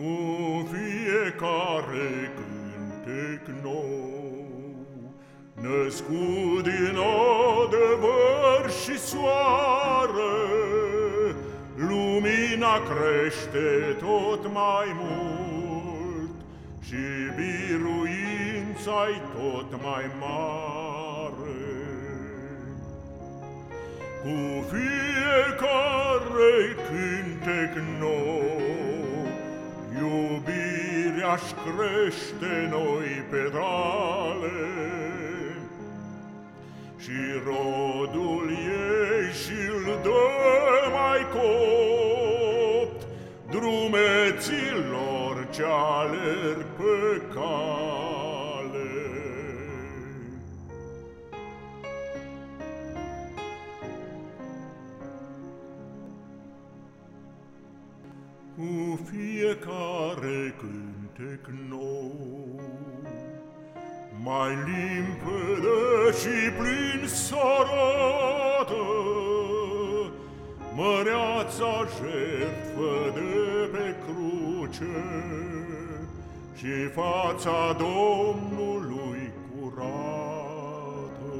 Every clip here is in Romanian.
cu fiecare cântec nou, născut din adevăr și soare, lumina crește tot mai mult și biruința-i tot mai mare. Cu fiecare cântec nou, Iubirea-și crește noi pedale, Și rodul ei și-l dă mai copt Drumeților ce alerg pe cal. Cu fiecare cântec nou. Mai limpede și plin sarată Măreața jertfă de pe cruce Și fața Domnului curată.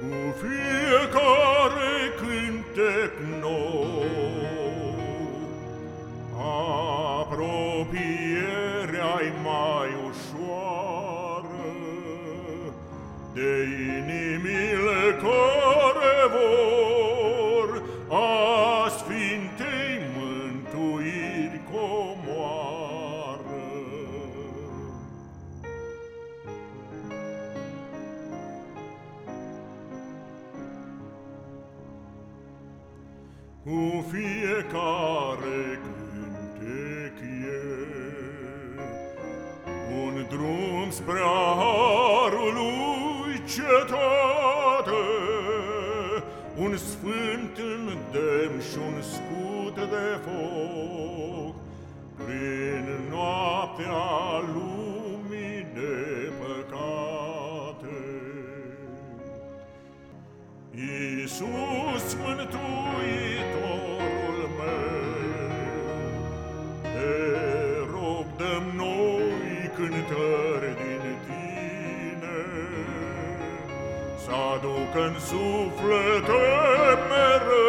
Cu fiecare cântec nou de inimile care vor a Sfintei mântuiri comoară. Cu fiecare cântec drum spre harul lui cetate, un sfânt îndemn și un scut de foc, prin noaptea lumii de păcate. Iisus Mântuitorul meu, să aduc în suflete mereu